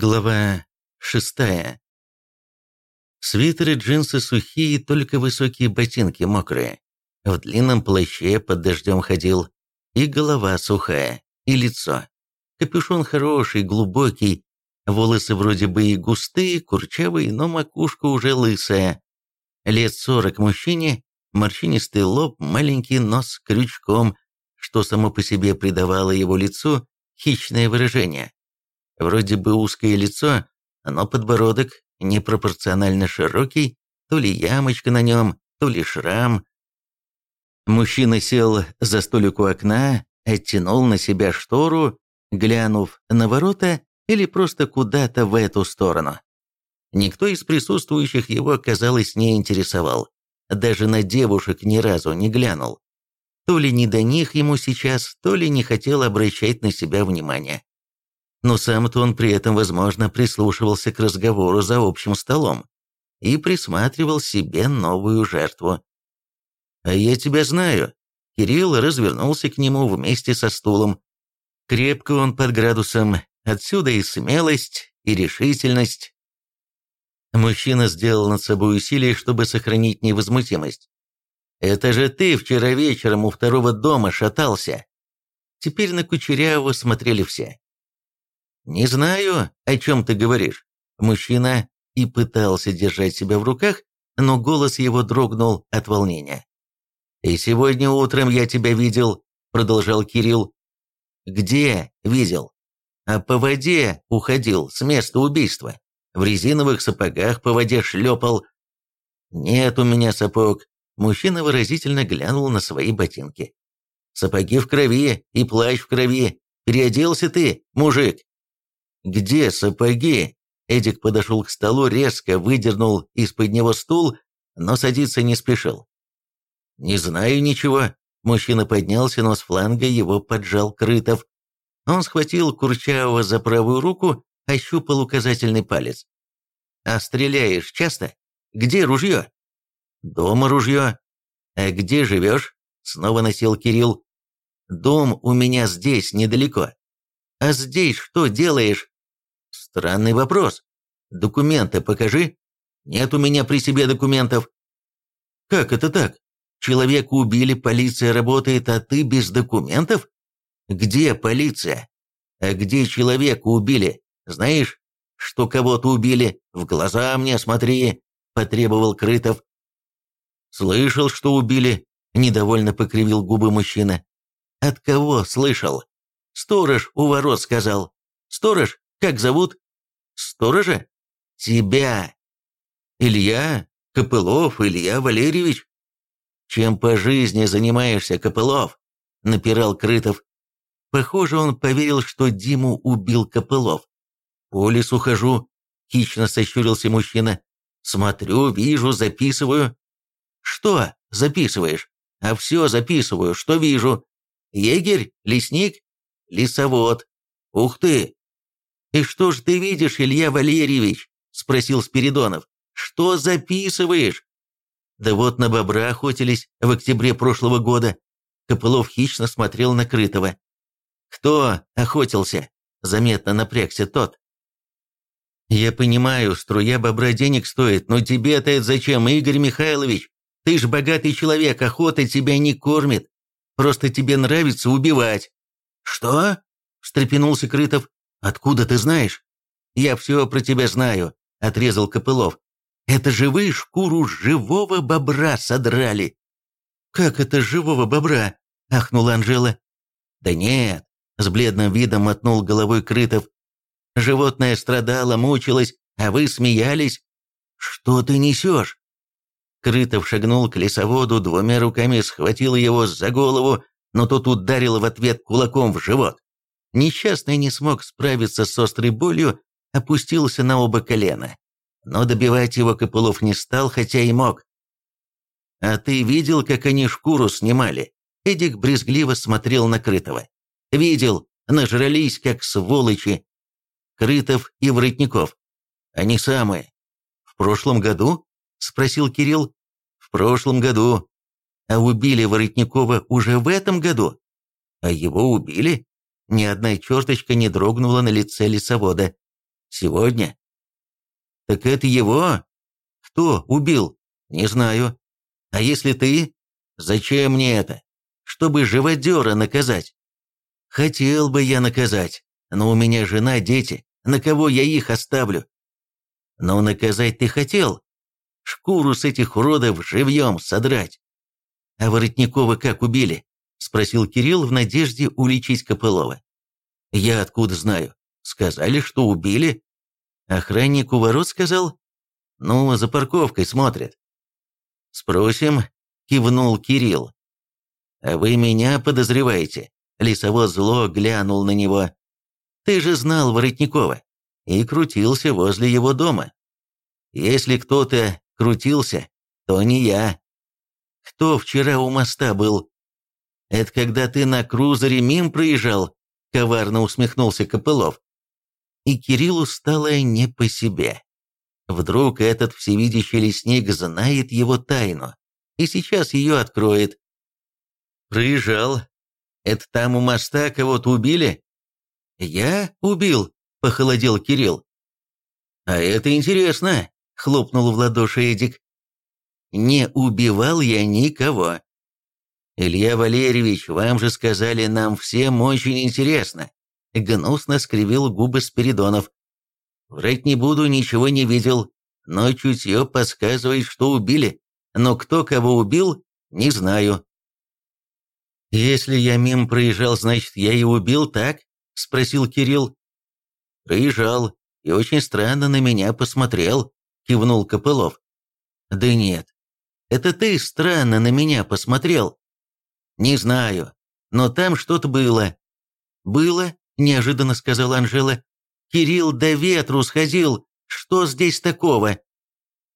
Глава шестая. Свитеры, джинсы сухие, только высокие ботинки мокрые. В длинном плаще под дождем ходил. И голова сухая, и лицо. Капюшон хороший, глубокий. Волосы вроде бы и густые, курчавые, но макушка уже лысая. Лет сорок мужчине, морщинистый лоб, маленький нос крючком, что само по себе придавало его лицу хищное выражение. Вроде бы узкое лицо, но подбородок непропорционально широкий, то ли ямочка на нем, то ли шрам. Мужчина сел за столик у окна, оттянул на себя штору, глянув на ворота или просто куда-то в эту сторону. Никто из присутствующих его, казалось, не интересовал. Даже на девушек ни разу не глянул. То ли не до них ему сейчас, то ли не хотел обращать на себя внимание но сам-то он при этом, возможно, прислушивался к разговору за общим столом и присматривал себе новую жертву. «А я тебя знаю». Кирилл развернулся к нему вместе со стулом. Крепко он под градусом, отсюда и смелость, и решительность. Мужчина сделал над собой усилие, чтобы сохранить невозмутимость. «Это же ты вчера вечером у второго дома шатался». Теперь на Кучерявого смотрели все. «Не знаю, о чем ты говоришь». Мужчина и пытался держать себя в руках, но голос его дрогнул от волнения. «И сегодня утром я тебя видел», — продолжал Кирилл. «Где видел?» «А по воде уходил с места убийства. В резиновых сапогах по воде шлепал». «Нет у меня сапог». Мужчина выразительно глянул на свои ботинки. «Сапоги в крови и плащ в крови. Переоделся ты, мужик?» «Где сапоги?» Эдик подошел к столу, резко выдернул из-под него стул, но садиться не спешил. «Не знаю ничего». Мужчина поднялся, но с фланга его поджал Крытов. Он схватил Курчавого за правую руку, ощупал указательный палец. «А стреляешь часто? Где ружье?» «Дома ружье». «А где живешь?» Снова носил Кирилл. «Дом у меня здесь, недалеко». «А здесь что делаешь?» Странный вопрос. Документы покажи. Нет у меня при себе документов. Как это так? Человека убили, полиция работает, а ты без документов? Где полиция? А где человека убили? Знаешь, что кого-то убили? В глаза мне смотри, потребовал Крытов. Слышал, что убили, недовольно покривил губы мужчина. От кого слышал? Сторож у ворот сказал. Сторож? Как зовут? Сторожа? Тебя. Илья? Копылов Илья Валерьевич? Чем по жизни занимаешься, Копылов? Напирал Крытов. Похоже, он поверил, что Диму убил Копылов. По лесу хожу, хищно сощурился мужчина. Смотрю, вижу, записываю. Что записываешь? А все записываю, что вижу. Егерь? Лесник? Лесовод. Ух ты, «И что ж ты видишь, Илья Валерьевич?» – спросил Спиридонов. «Что записываешь?» «Да вот на бобра охотились в октябре прошлого года». Копылов хищно смотрел на Крытого. «Кто охотился?» – заметно напрягся тот. «Я понимаю, струя бобра денег стоит, но тебе-то это зачем, Игорь Михайлович? Ты ж богатый человек, охота тебя не кормит. Просто тебе нравится убивать». «Что?» – встрепенулся Крытов. «Откуда ты знаешь?» «Я все про тебя знаю», — отрезал Копылов. «Это же вы шкуру живого бобра содрали!» «Как это живого бобра?» — ахнула Анжела. «Да нет», — с бледным видом мотнул головой Крытов. «Животное страдало, мучилось, а вы смеялись. Что ты несешь?» Крытов шагнул к лесоводу, двумя руками схватил его за голову, но тот ударил в ответ кулаком в живот. Несчастный не смог справиться с острой болью, опустился на оба колена. Но добивать его Копылов не стал, хотя и мог. «А ты видел, как они шкуру снимали?» Эдик брезгливо смотрел на Крытого. «Видел, нажрались, как сволочи. Крытов и Воротников. Они самые. В прошлом году?» – спросил Кирилл. «В прошлом году. А убили Воротникова уже в этом году? А его убили?» Ни одна черточка не дрогнула на лице лесовода. Сегодня. Так это его? Кто убил? Не знаю. А если ты? Зачем мне это? Чтобы живодера наказать. Хотел бы я наказать, но у меня жена, дети. На кого я их оставлю? Но наказать ты хотел. Шкуру с этих уродов живьем содрать. А Воротникова как убили? Спросил Кирилл в надежде уличить Копылова. Я откуда знаю? Сказали, что убили. Охранник у ворот сказал? Ну, за парковкой смотрят. Спросим, кивнул Кирилл. А вы меня подозреваете? Лесовод зло глянул на него. Ты же знал Воротникова и крутился возле его дома. Если кто-то крутился, то не я. Кто вчера у моста был? Это когда ты на крузере мим проезжал, коварно усмехнулся Копылов. И Кириллу стало не по себе. Вдруг этот всевидящий лесник знает его тайну, и сейчас ее откроет. Проезжал. Это там у моста кого-то убили? Я убил, похолодел Кирилл. А это интересно, хлопнул в ладоши Эдик. Не убивал я никого. Илья Валерьевич, вам же сказали, нам всем очень интересно. Гнусно скривил губы Спиридонов. Врать не буду, ничего не видел, но чутье подсказывает, что убили. Но кто кого убил, не знаю. «Если я мимо проезжал, значит, я и убил, так?» – спросил Кирилл. «Проезжал, и очень странно на меня посмотрел», – кивнул Копылов. «Да нет, это ты странно на меня посмотрел». «Не знаю, но там что-то было». «Было?» – неожиданно сказала Анжела. «Кирилл до ветру сходил. Что здесь такого?»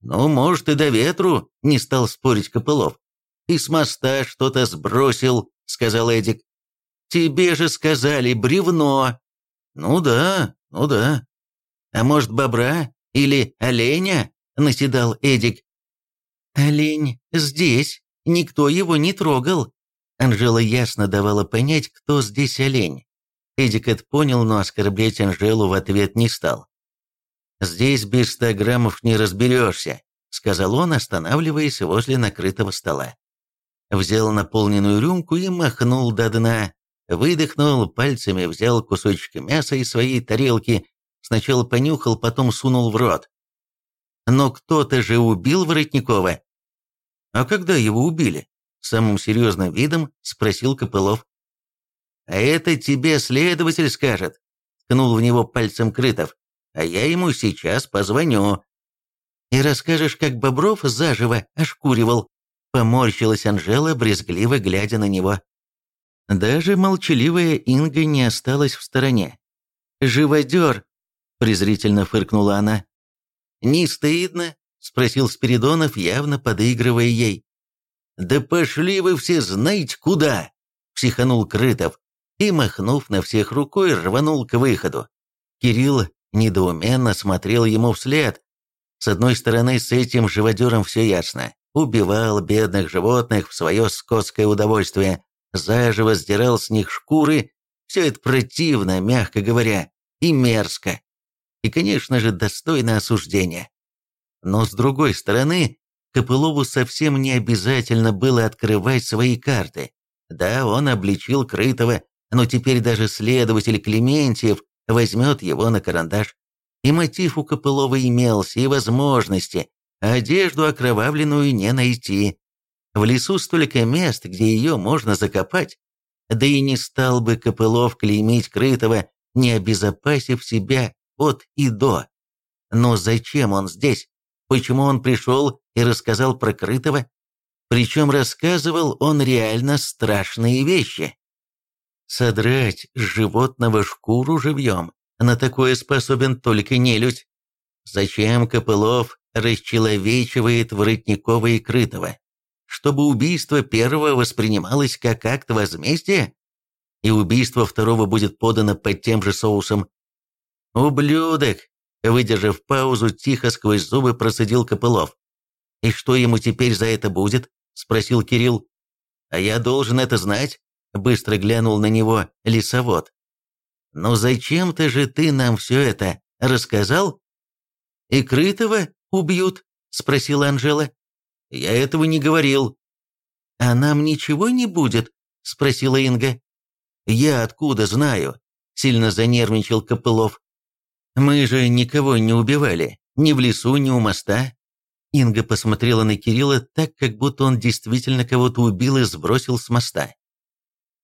«Ну, может, и до ветру», – не стал спорить Копылов. «И с моста что-то сбросил», – сказал Эдик. «Тебе же сказали бревно». «Ну да, ну да». «А может, бобра или оленя?» – наседал Эдик. «Олень здесь, никто его не трогал». Анжела ясно давала понять, кто здесь олень. Эдик это понял, но оскорблять Анжелу в ответ не стал. «Здесь без ста граммов не разберешься», — сказал он, останавливаясь возле накрытого стола. Взял наполненную рюмку и махнул до дна. Выдохнул, пальцами взял кусочек мяса из своей тарелки, сначала понюхал, потом сунул в рот. Но кто-то же убил Воротникова. А когда его убили? Самым серьезным видом спросил Копылов. А это тебе следователь скажет. Ткнул в него пальцем Крытов. А я ему сейчас позвоню. И расскажешь, как Бобров заживо ошкуривал. Поморщилась Анжела, брезгливо глядя на него. Даже молчаливая Инга не осталась в стороне. «Живодер!» – презрительно фыркнула она. «Не стыдно?» – спросил Спиридонов, явно подыгрывая ей. «Да пошли вы все знаете куда!» – психанул Крытов и, махнув на всех рукой, рванул к выходу. Кирилл недоуменно смотрел ему вслед. С одной стороны, с этим живодером все ясно. Убивал бедных животных в свое скотское удовольствие, заживо сдирал с них шкуры. Все это противно, мягко говоря, и мерзко и, конечно же, достойно осуждения. Но с другой стороны, Копылову совсем не обязательно было открывать свои карты. Да, он обличил Крытого, но теперь даже следователь Клементьев возьмет его на карандаш. И мотив у Копылова имелся, и возможности, а одежду окровавленную не найти. В лесу столько мест, где ее можно закопать. Да и не стал бы Копылов клеймить Крытого, не обезопасив себя от и до. Но зачем он здесь? Почему он пришел и рассказал про Крытого? Причем рассказывал он реально страшные вещи. Содрать животного шкуру живьем, на такое способен только нелюдь. Зачем Копылов расчеловечивает Воротникова и Крытого? Чтобы убийство первого воспринималось как акт возмездия? И убийство второго будет подано под тем же соусом «Ублюдок!» Выдержав паузу, тихо сквозь зубы процедил Копылов. «И что ему теперь за это будет?» – спросил Кирилл. «А я должен это знать?» – быстро глянул на него лесовод. «Ну зачем-то же ты нам все это Рассказал?» «И Крытого убьют?» – спросила Анжела. «Я этого не говорил». «А нам ничего не будет?» – спросила Инга. «Я откуда знаю?» – сильно занервничал Копылов. «Мы же никого не убивали, ни в лесу, ни у моста». Инга посмотрела на Кирилла так, как будто он действительно кого-то убил и сбросил с моста.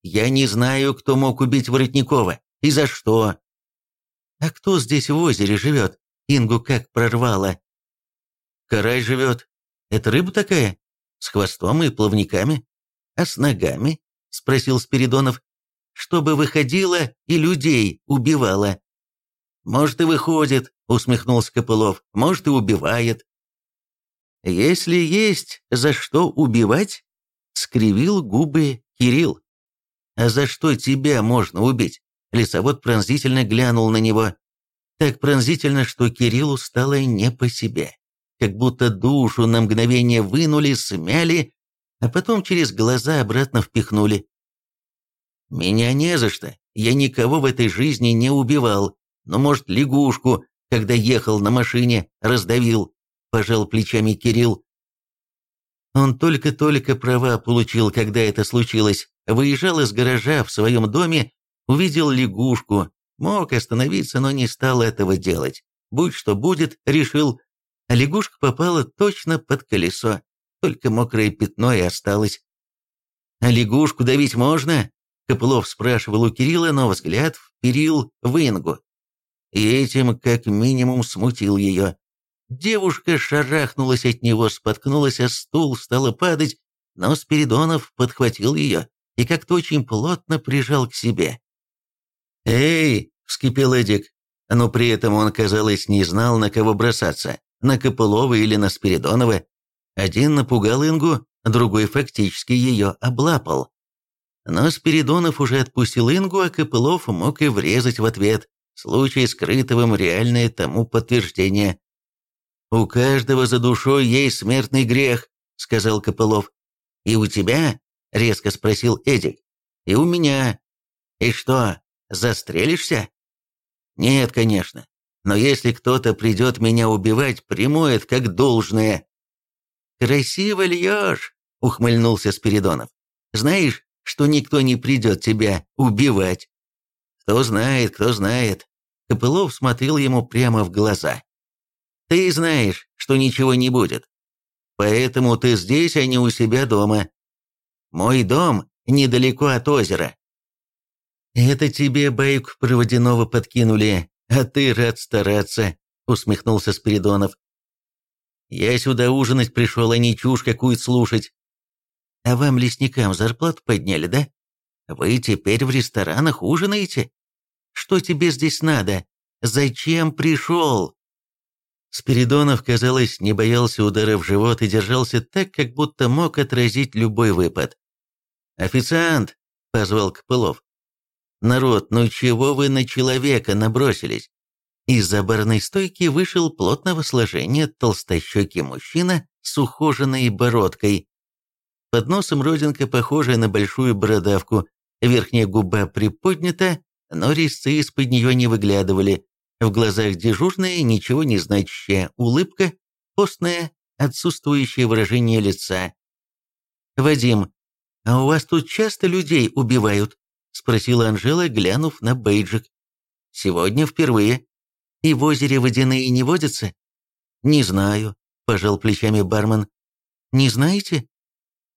«Я не знаю, кто мог убить Воротникова и за что». «А кто здесь в озере живет?» Ингу как прорвало. «Карай живет. Это рыба такая? С хвостом и плавниками? А с ногами?» – спросил Спиридонов. «Чтобы выходила и людей убивала». «Может, и выходит», — усмехнулся Копылов. «Может, и убивает». «Если есть за что убивать», — скривил губы Кирилл. «А за что тебя можно убить?» Лесовод пронзительно глянул на него. Так пронзительно, что Кириллу стало не по себе. Как будто душу на мгновение вынули, смяли, а потом через глаза обратно впихнули. «Меня не за что. Я никого в этой жизни не убивал. Но, может, лягушку, когда ехал на машине, раздавил, пожал плечами Кирилл. Он только-только права получил, когда это случилось. Выезжал из гаража в своем доме, увидел лягушку, мог остановиться, но не стал этого делать. Будь что будет, решил. А лягушка попала точно под колесо, только мокрое пятно и осталось. «А лягушку давить можно?» Копылов спрашивал у Кирилла, но взгляд вперил в Ингу и этим как минимум смутил ее. Девушка шарахнулась от него, споткнулась о стул, стала падать, но Спиридонов подхватил ее и как-то очень плотно прижал к себе. «Эй!» — вскипел Эдик, но при этом он, казалось, не знал, на кого бросаться, на Копылова или на Спиридонова. Один напугал Ингу, другой фактически ее облапал. Но Спиридонов уже отпустил Ингу, а Копылов мог и врезать в ответ. Случай с Крытовым реальное тому подтверждение. «У каждого за душой есть смертный грех», — сказал Копылов. «И у тебя?» — резко спросил Эдик. «И у меня. И что, застрелишься?» «Нет, конечно. Но если кто-то придет меня убивать, приму это как должное». «Красиво льешь», — ухмыльнулся Спиридонов. «Знаешь, что никто не придет тебя убивать?» «Кто знает, кто знает. Копылов смотрел ему прямо в глаза. «Ты знаешь, что ничего не будет. Поэтому ты здесь, а не у себя дома. Мой дом недалеко от озера». «Это тебе байку про водяного подкинули, а ты рад стараться», — усмехнулся Спиридонов. «Я сюда ужинать пришел, а не чушь какую слушать. А вам, лесникам, зарплату подняли, да? Вы теперь в ресторанах ужинаете?» Что тебе здесь надо? Зачем пришел?» Спиридонов, казалось, не боялся удара в живот и держался так, как будто мог отразить любой выпад. «Официант!» — позвал Копылов. «Народ, ну чего вы на человека набросились?» Из-за барной стойки вышел плотного сложения толстощекий мужчина с ухоженной бородкой. Под носом родинка, похожая на большую бородавку, верхняя губа приподнята, но резцы из-под нее не выглядывали. В глазах дежурная, ничего не значащая улыбка, постное, отсутствующее выражение лица. «Вадим, а у вас тут часто людей убивают?» – спросила Анжела, глянув на бейджик. «Сегодня впервые. И в озере водяные не водятся?» «Не знаю», – пожал плечами бармен. «Не знаете?»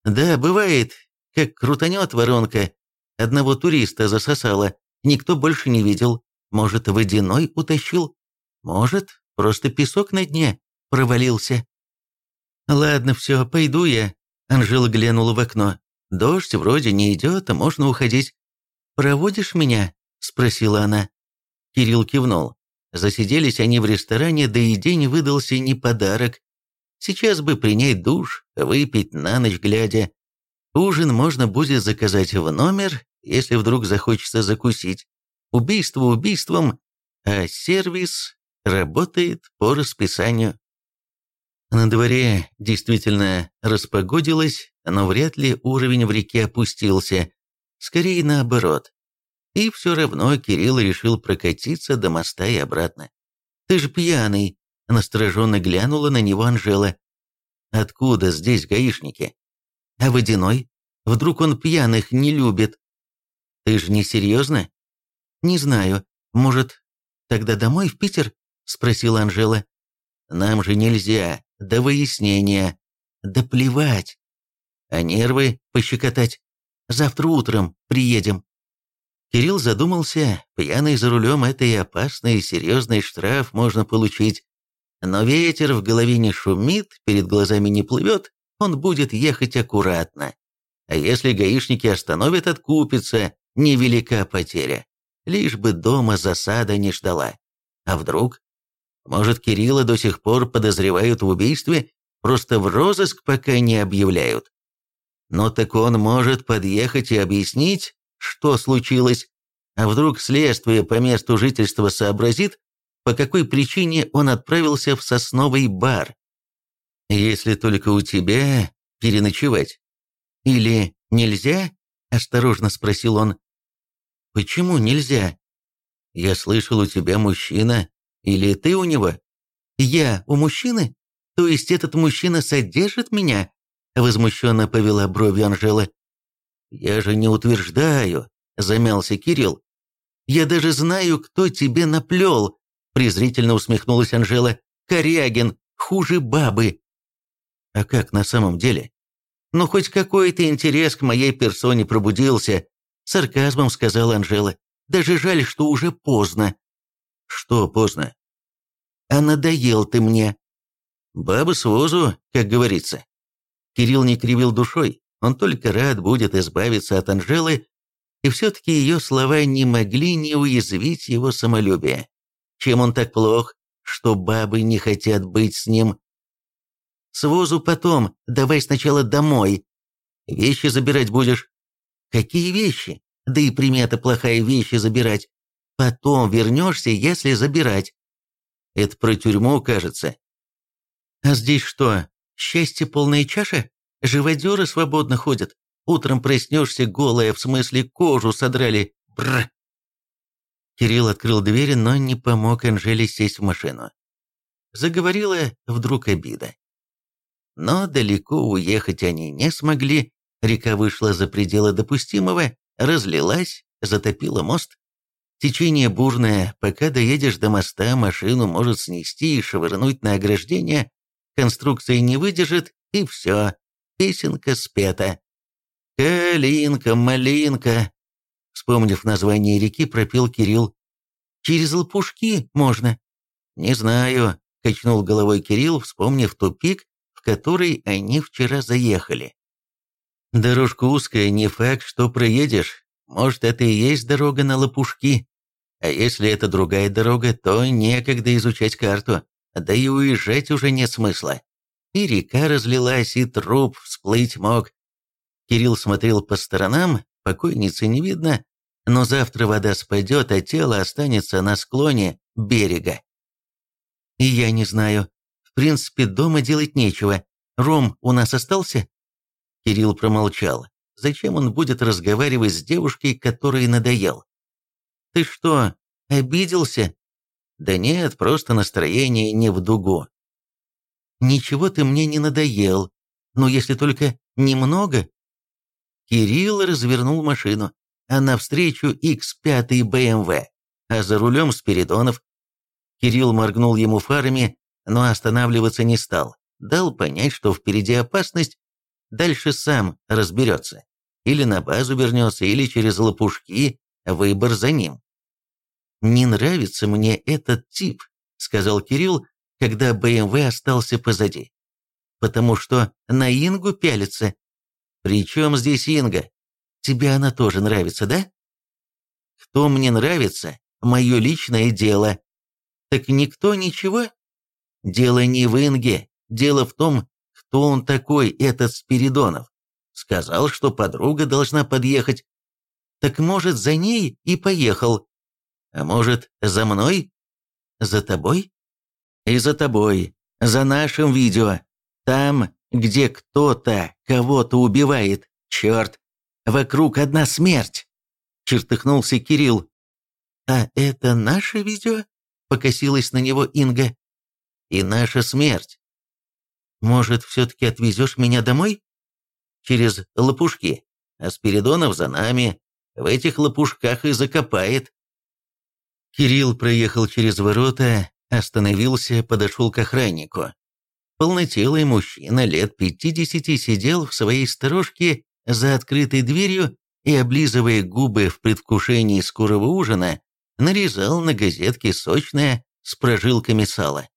«Да, бывает, как крутанет воронка. Одного туриста засосала, Никто больше не видел. Может, водяной утащил? Может, просто песок на дне провалился? Ладно, все, пойду я. Анжела глянула в окно. Дождь вроде не идет, а можно уходить. «Проводишь меня?» – спросила она. Кирилл кивнул. Засиделись они в ресторане, да и день выдался не подарок. Сейчас бы принять душ, выпить на ночь глядя. Ужин можно будет заказать в номер если вдруг захочется закусить. Убийство убийством, а сервис работает по расписанию. На дворе действительно распогодилось, но вряд ли уровень в реке опустился. Скорее наоборот. И все равно Кирилл решил прокатиться до моста и обратно. Ты же пьяный!» Настороженно глянула на него Анжела. «Откуда здесь гаишники?» «А водяной? Вдруг он пьяных не любит?» «Ты же не серьезно?» «Не знаю. Может, тогда домой, в Питер?» Спросила Анжела. «Нам же нельзя. До выяснения. Да плевать. А нервы пощекотать. Завтра утром приедем». Кирилл задумался, пьяный за рулем – это и опасный, и серьезный штраф можно получить. Но ветер в голове не шумит, перед глазами не плывет, он будет ехать аккуратно. А если гаишники остановят, откупится, невелика потеря. Лишь бы дома засада не ждала. А вдруг? Может, Кирилла до сих пор подозревают в убийстве, просто в розыск пока не объявляют. Но так он может подъехать и объяснить, что случилось. А вдруг следствие по месту жительства сообразит, по какой причине он отправился в сосновый бар. Если только у тебя переночевать. Или нельзя? Осторожно спросил он. Почему нельзя? Я слышал, у тебя мужчина. Или ты у него? Я у мужчины? То есть этот мужчина содержит меня? Возмущенно повела бровью Анжела. «Я же не утверждаю», — замялся Кирилл. «Я даже знаю, кто тебе наплел», — презрительно усмехнулась Анжела. «Корягин, хуже бабы». «А как на самом деле?» «Ну, хоть какой-то интерес к моей персоне пробудился», — сарказмом сказала Анжела. «Даже жаль, что уже поздно». «Что поздно?» «А надоел ты мне». «Баба с возу, как говорится». Кирилл не кривил душой. Он только рад будет избавиться от Анжелы, и все-таки ее слова не могли не уязвить его самолюбие. Чем он так плох, что бабы не хотят быть с ним? Свозу потом, давай сначала домой. Вещи забирать будешь? Какие вещи? Да и примета плохая вещи забирать. Потом вернешься, если забирать. Это про тюрьму, кажется. А здесь что, счастье полная чаша? Живодеры свободно ходят. Утром проснешься голая, в смысле кожу содрали. Бррр. Кирилл открыл дверь, но не помог Анжеле сесть в машину. Заговорила вдруг обида. Но далеко уехать они не смогли, река вышла за пределы допустимого, разлилась, затопила мост. Течение бурное, пока доедешь до моста, машину может снести и швырнуть на ограждение, конструкция не выдержит, и все, песенка спета. «Калинка, малинка», вспомнив название реки, пропел Кирилл. «Через лопушки можно?» «Не знаю», — качнул головой Кирилл, вспомнив тупик, в который они вчера заехали. «Дорожка узкая, не факт, что проедешь. Может, это и есть дорога на лопушки. А если это другая дорога, то некогда изучать карту, да и уезжать уже нет смысла. И река разлилась, и труп всплыть мог. Кирилл смотрел по сторонам, покойницы не видно, но завтра вода спадет, а тело останется на склоне берега. И я не знаю. В принципе, дома делать нечего. Ром у нас остался? Кирилл промолчал. Зачем он будет разговаривать с девушкой, которой надоел? Ты что, обиделся? Да нет, просто настроение не в дугу. Ничего ты мне не надоел. Но если только немного, Кирилл развернул машину, а навстречу X5 BMW, а за рулем Спиридонов. Кирилл моргнул ему фарами, но останавливаться не стал. Дал понять, что впереди опасность, дальше сам разберется. Или на базу вернется, или через лопушки, выбор за ним. «Не нравится мне этот тип», — сказал Кирилл, когда БМВ остался позади. «Потому что на Ингу пялится, «При чем здесь Инга? Тебе она тоже нравится, да?» «Кто мне нравится, мое личное дело. Так никто ничего?» «Дело не в Инге, дело в том, кто он такой, этот Спиридонов. Сказал, что подруга должна подъехать. Так может, за ней и поехал. А может, за мной? За тобой? И за тобой. За нашим видео. Там где кто-то кого-то убивает. Черт, вокруг одна смерть!» Чертыхнулся Кирилл. «А это наше видео?» покосилась на него Инга. «И наша смерть. Может, все-таки отвезешь меня домой? Через лопушки. А Спиридонов за нами. В этих лопушках и закопает». Кирилл проехал через ворота, остановился, подошел к охраннику. Полнотелый мужчина лет пятидесяти сидел в своей сторожке за открытой дверью и, облизывая губы в предвкушении скорого ужина, нарезал на газетке сочное с прожилками сала.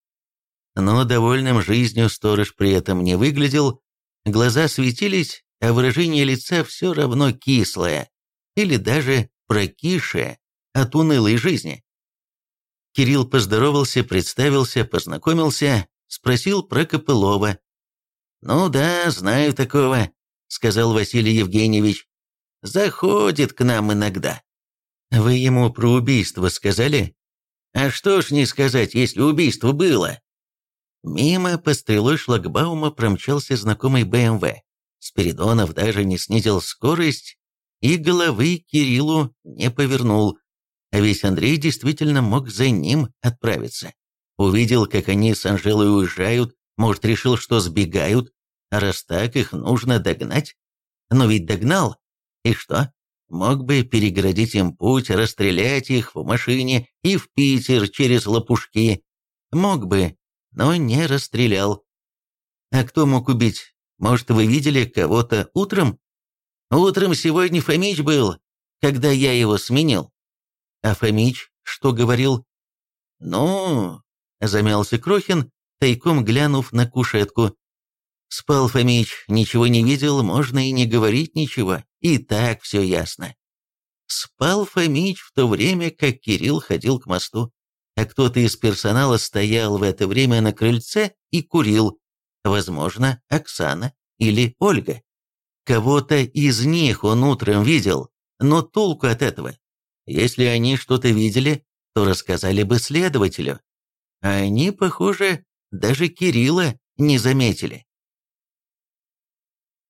Но довольным жизнью сторож при этом не выглядел, глаза светились, а выражение лица все равно кислое или даже прокисшее от унылой жизни. Кирилл поздоровался, представился, познакомился, спросил про Копылова. «Ну да, знаю такого», — сказал Василий Евгеньевич. «Заходит к нам иногда». «Вы ему про убийство сказали?» «А что ж не сказать, если убийство было?» Мимо по стрелой шлагбаума промчался знакомый БМВ. Спиридонов даже не снизил скорость и головы Кириллу не повернул. А ведь Андрей действительно мог за ним отправиться. Увидел, как они с Анжелой уезжают, может, решил, что сбегают, а раз так, их нужно догнать. Но ведь догнал. И что? Мог бы перегородить им путь, расстрелять их в машине и в Питер через лопушки. Мог бы, но не расстрелял. А кто мог убить? Может, вы видели кого-то утром? Утром сегодня Фомич был, когда я его сменил. А Фомич что говорил? Ну, Замялся Крохин, тайком глянув на кушетку. Спал Фомич, ничего не видел, можно и не говорить ничего, и так все ясно. Спал Фомич в то время, как Кирилл ходил к мосту, а кто-то из персонала стоял в это время на крыльце и курил, возможно, Оксана или Ольга. Кого-то из них он утром видел, но толку от этого. Если они что-то видели, то рассказали бы следователю, а они, похоже, даже Кирилла не заметили.